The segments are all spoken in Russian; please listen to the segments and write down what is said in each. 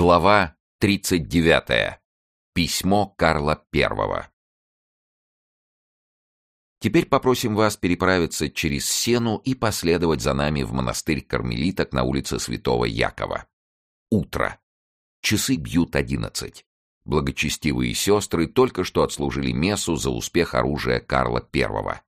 Глава 39. Письмо Карла I. Теперь попросим вас переправиться через Сену и последовать за нами в монастырь кармелиток на улице Святого Якова. Утро. Часы бьют одиннадцать. Благочестивые сестры только что отслужили мессу за успех оружия Карла I.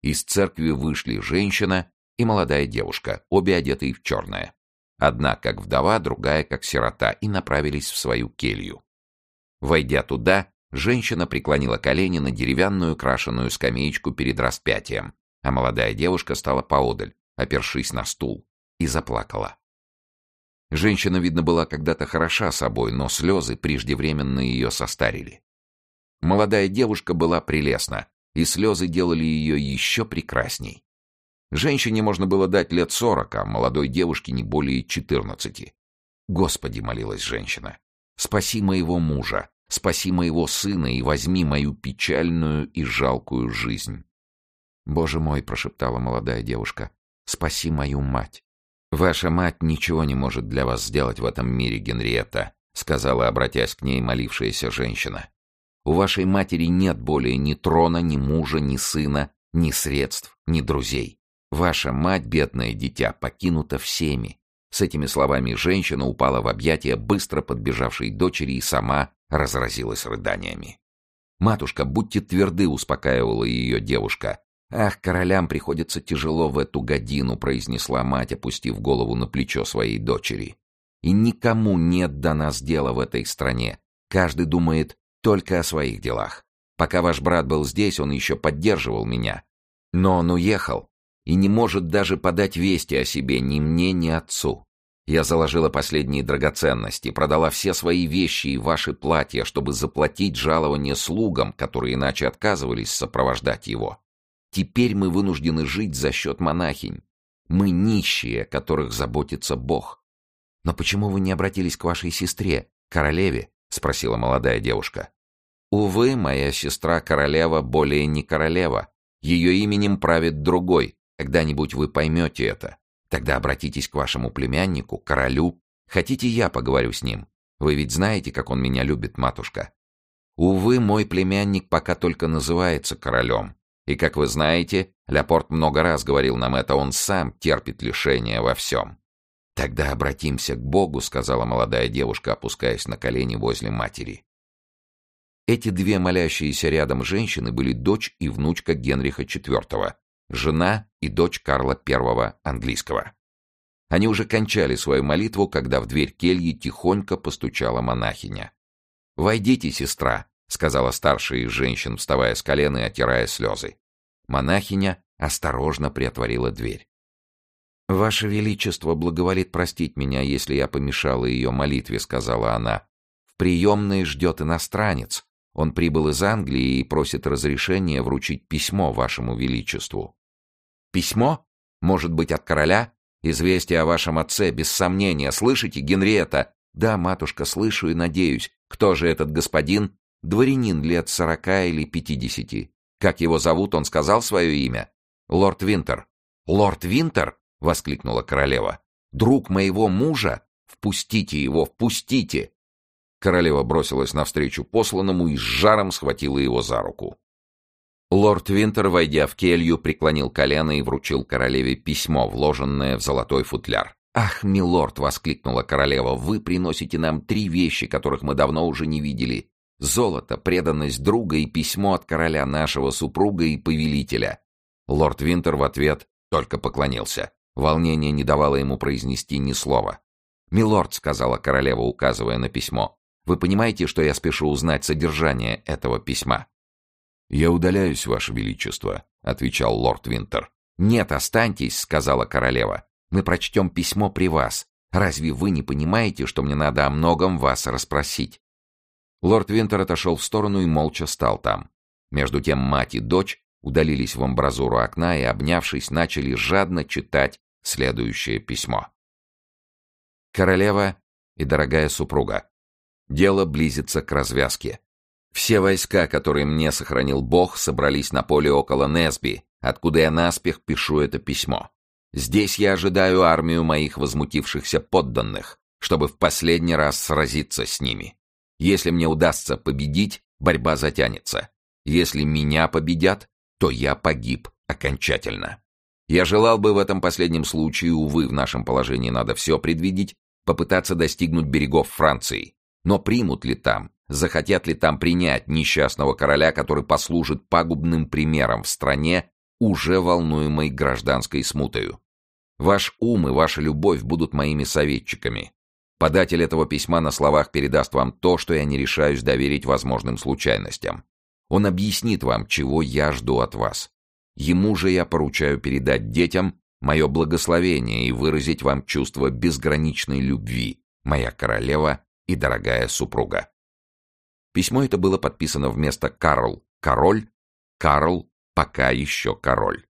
Из церкви вышли женщина и молодая девушка, обе одетые в черное. Одна как вдова, другая как сирота, и направились в свою келью. Войдя туда, женщина преклонила колени на деревянную крашеную скамеечку перед распятием, а молодая девушка стала поодаль, опершись на стул, и заплакала. Женщина, видно, была когда-то хороша собой, но слезы преждевременно ее состарили. Молодая девушка была прелестна, и слезы делали ее еще прекрасней. Женщине можно было дать лет сорок, а молодой девушке не более четырнадцати. «Господи!» — молилась женщина. «Спаси моего мужа, спаси моего сына и возьми мою печальную и жалкую жизнь». «Боже мой!» — прошептала молодая девушка. «Спаси мою мать!» «Ваша мать ничего не может для вас сделать в этом мире, Генриетта», — сказала, обратясь к ней молившаяся женщина. У вашей матери нет более ни трона, ни мужа, ни сына, ни средств, ни друзей. Ваша мать, бедное дитя, покинута всеми. С этими словами женщина упала в объятия быстро подбежавшей дочери и сама разразилась рыданиями. «Матушка, будьте тверды», — успокаивала ее девушка. «Ах, королям приходится тяжело в эту годину», — произнесла мать, опустив голову на плечо своей дочери. «И никому нет до нас дела в этой стране. Каждый думает только о своих делах. Пока ваш брат был здесь, он еще поддерживал меня. Но он уехал и не может даже подать вести о себе ни мне, ни отцу. Я заложила последние драгоценности, продала все свои вещи и ваши платья, чтобы заплатить жалование слугам, которые иначе отказывались сопровождать его. Теперь мы вынуждены жить за счет монахинь. Мы нищие, которых заботится Бог. Но почему вы не обратились к вашей сестре, королеве? — спросила молодая девушка. Увы, моя сестра-королева более не королева. Ее именем правит другой. Когда-нибудь вы поймете это. Тогда обратитесь к вашему племяннику, королю. Хотите, я поговорю с ним? Вы ведь знаете, как он меня любит, матушка. Увы, мой племянник пока только называется королем. И, как вы знаете, Ляпорт много раз говорил нам это, он сам терпит лишения во всем. «Тогда обратимся к Богу», — сказала молодая девушка, опускаясь на колени возле матери. Эти две молящиеся рядом женщины были дочь и внучка Генриха IV, жена и дочь Карла I английского. Они уже кончали свою молитву, когда в дверь кельи тихонько постучала монахиня. «Войдите, сестра», — сказала старшая из женщин, вставая с колена и отирая слезы. Монахиня осторожно приотворила дверь. «Ваше Величество благоволит простить меня, если я помешала ее молитве», — сказала она. «В приемной ждет иностранец, он прибыл из Англии и просит разрешения вручить письмо вашему величеству. Письмо? Может быть, от короля? Известие о вашем отце, без сомнения. Слышите, Генриетта? Да, матушка, слышу и надеюсь. Кто же этот господин? Дворянин лет сорока или пятидесяти. Как его зовут, он сказал свое имя? Лорд Винтер. Лорд Винтер? Воскликнула королева. Друг моего мужа? Впустите его, впустите! Королева бросилась навстречу посланному и с жаром схватила его за руку. Лорд Винтер, войдя в келью, преклонил колено и вручил королеве письмо, вложенное в золотой футляр. «Ах, милорд!» — воскликнула королева. «Вы приносите нам три вещи, которых мы давно уже не видели. Золото, преданность друга и письмо от короля нашего супруга и повелителя». Лорд Винтер в ответ только поклонился. Волнение не давало ему произнести ни слова. «Милорд», — сказала королева, указывая на письмо, вы понимаете, что я спешу узнать содержание этого письма?» «Я удаляюсь, Ваше Величество», — отвечал лорд Винтер. «Нет, останьтесь», — сказала королева. «Мы прочтем письмо при вас. Разве вы не понимаете, что мне надо о многом вас расспросить?» Лорд Винтер отошел в сторону и молча стал там. Между тем мать и дочь удалились в амбразуру окна и, обнявшись, начали жадно читать следующее письмо. «Королева и дорогая супруга, Дело близится к развязке. Все войска, которые мне сохранил Бог, собрались на поле около Несби, откуда я наспех пишу это письмо. Здесь я ожидаю армию моих возмутившихся подданных, чтобы в последний раз сразиться с ними. Если мне удастся победить, борьба затянется. Если меня победят, то я погиб окончательно. Я желал бы в этом последнем случае, увы, в нашем положении надо все предвидеть, попытаться достигнуть берегов Франции. Но примут ли там, захотят ли там принять несчастного короля, который послужит пагубным примером в стране, уже волнуемой гражданской смутою? Ваш ум и ваша любовь будут моими советчиками. Податель этого письма на словах передаст вам то, что я не решаюсь доверить возможным случайностям. Он объяснит вам, чего я жду от вас. Ему же я поручаю передать детям мое благословение и выразить вам чувство безграничной любви, моя королева и дорогая супруга. Письмо это было подписано вместо «Карл» — «Король», «Карл» — «Пока еще король».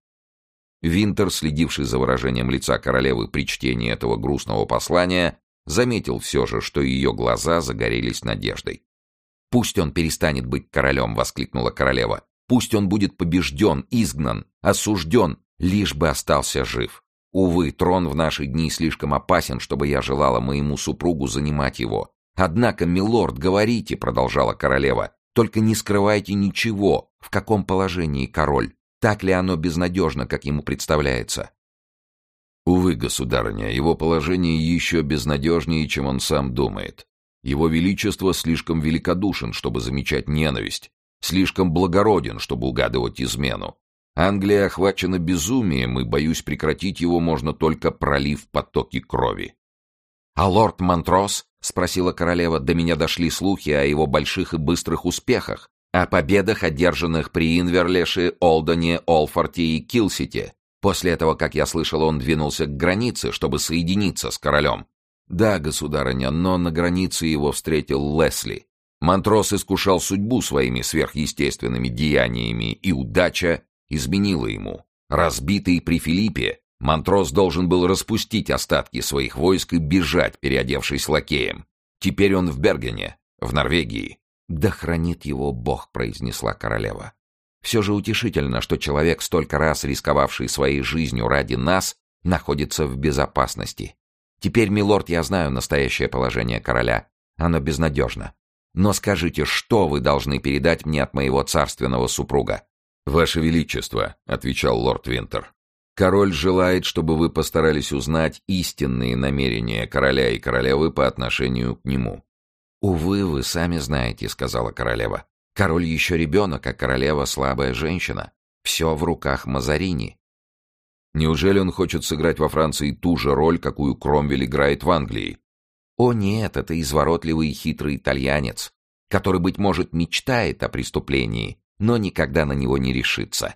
Винтер, следивший за выражением лица королевы при чтении этого грустного послания, заметил все же, что ее глаза загорелись надеждой. «Пусть он перестанет быть королем!» — воскликнула королева. «Пусть он будет побежден, изгнан, осужден, лишь бы остался жив. Увы, трон в наши дни слишком опасен, чтобы я желала моему супругу занимать его. Однако, милорд, говорите, — продолжала королева, — только не скрывайте ничего, в каком положении король. Так ли оно безнадежно, как ему представляется? Увы, государыня, его положение еще безнадежнее, чем он сам думает. Его Величество слишком великодушен, чтобы замечать ненависть, слишком благороден, чтобы угадывать измену. Англия охвачена безумием, и, боюсь, прекратить его можно только пролив потоки крови. — А лорд Монтрос? — спросила королева. — До меня дошли слухи о его больших и быстрых успехах, о победах, одержанных при Инверлеше, Олдоне, Олфорте и Килсите. После этого, как я слышал, он двинулся к границе, чтобы соединиться с королем. Да, государыня, но на границе его встретил Лесли. Монтрос искушал судьбу своими сверхъестественными деяниями, и удача изменила ему. Разбитый при Филиппе, Монтрос должен был распустить остатки своих войск и бежать, переодевшись лакеем. Теперь он в Бергене, в Норвегии. «Да хранит его Бог», — произнесла королева. «Все же утешительно, что человек, столько раз рисковавший своей жизнью ради нас, находится в безопасности. Теперь, милорд, я знаю настоящее положение короля. Оно безнадежно. Но скажите, что вы должны передать мне от моего царственного супруга?» «Ваше Величество», — отвечал лорд Винтер, — «король желает, чтобы вы постарались узнать истинные намерения короля и королевы по отношению к нему». «Увы, вы сами знаете», — сказала королева. «Король еще ребенок, а королева слабая женщина. Все в руках Мазарини. Неужели он хочет сыграть во Франции ту же роль, какую Кромвель играет в Англии? О нет, это изворотливый и хитрый итальянец, который, быть может, мечтает о преступлении, но никогда на него не решится.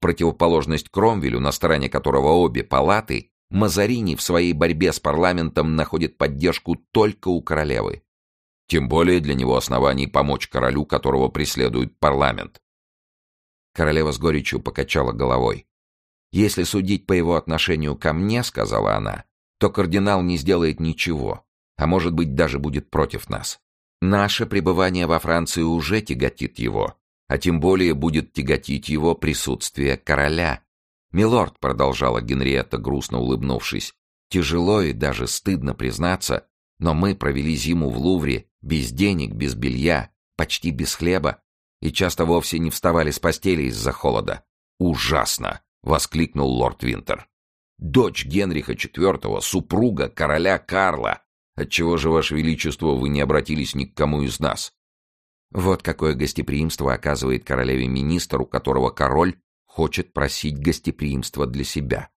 Противоположность Кромвелю, на стороне которого обе палаты, Мазарини в своей борьбе с парламентом находит поддержку только у королевы. Тем более для него оснований помочь королю, которого преследует парламент. Королева с горечью покачала головой. «Если судить по его отношению ко мне, — сказала она, — то кардинал не сделает ничего, а может быть даже будет против нас. Наше пребывание во Франции уже тяготит его, а тем более будет тяготить его присутствие короля. «Милорд», — продолжала Генриетта, грустно улыбнувшись, — «тяжело и даже стыдно признаться, но мы провели зиму в Лувре без денег, без белья, почти без хлеба, и часто вовсе не вставали с постели из-за холода. Ужасно! — воскликнул лорд Винтер. «Дочь Генриха IV, супруга короля Карла. Отчего же, Ваше Величество, вы не обратились ни к кому из нас?» Вот какое гостеприимство оказывает королеве министр, у которого король хочет просить гостеприимства для себя.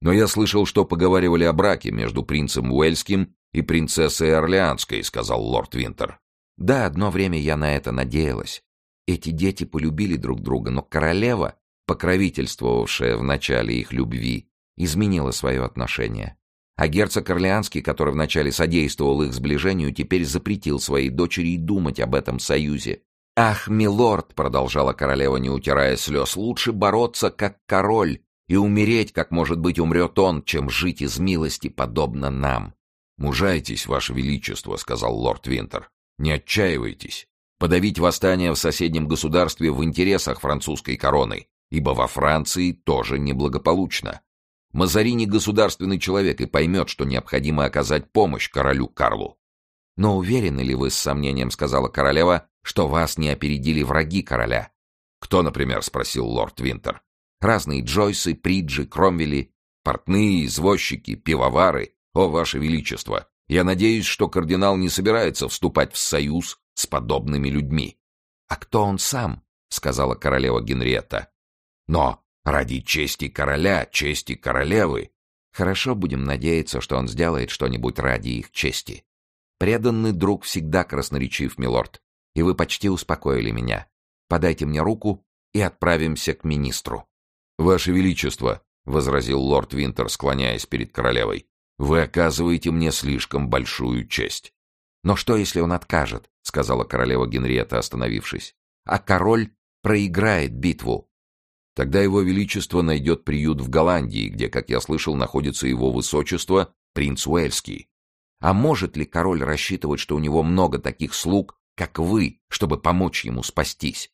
Но я слышал, что поговаривали о браке между принцем Уэльским и принцессой Орлеанской, сказал лорд Винтер. Да, одно время я на это надеялась. Эти дети полюбили друг друга, но королева покровительствовавшая в начале их любви, изменила свое отношение. А герцог Орлеанский, который вначале содействовал их сближению, теперь запретил своей дочери думать об этом союзе. «Ах, милорд!» — продолжала королева, не утирая слез. «Лучше бороться, как король, и умереть, как, может быть, умрет он, чем жить из милости, подобно нам». «Мужайтесь, ваше величество», — сказал лорд Винтер. «Не отчаивайтесь. Подавить восстание в соседнем государстве в интересах французской короны ибо во Франции тоже неблагополучно. Мазарини государственный человек и поймет, что необходимо оказать помощь королю Карлу. «Но уверены ли вы, с сомнением сказала королева, что вас не опередили враги короля?» «Кто, например?» — спросил лорд Винтер. «Разные Джойсы, Приджи, Кромвели, портные, извозчики, пивовары. О, ваше величество! Я надеюсь, что кардинал не собирается вступать в союз с подобными людьми». «А кто он сам?» — сказала королева Генриетта. «Но ради чести короля, чести королевы...» «Хорошо, будем надеяться, что он сделает что-нибудь ради их чести. Преданный друг всегда красноречив, милорд, и вы почти успокоили меня. Подайте мне руку и отправимся к министру». «Ваше Величество», — возразил лорд Винтер, склоняясь перед королевой, — «вы оказываете мне слишком большую честь». «Но что, если он откажет?» — сказала королева Генриетта, остановившись. «А король проиграет битву». «Тогда его величество найдет приют в Голландии, где, как я слышал, находится его высочество, принц Уэльский. А может ли король рассчитывать, что у него много таких слуг, как вы, чтобы помочь ему спастись?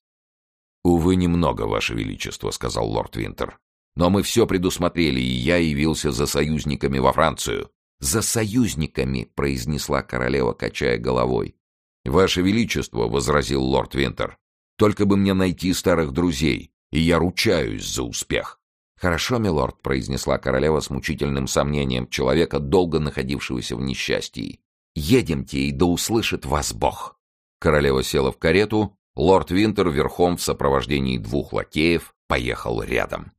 «Увы, немного, Ваше Величество», — сказал лорд Винтер. «Но мы все предусмотрели, и я явился за союзниками во Францию». «За союзниками», — произнесла королева, качая головой. «Ваше Величество», — возразил лорд Винтер, — «только бы мне найти старых друзей, и я ручаюсь за успех». «Хорошо, милорд», — произнесла королева с мучительным сомнением человека, долго находившегося в несчастье. «Едемте, и да услышит вас Бог». Королева села в карету, лорд Винтер верхом в сопровождении двух лакеев поехал рядом.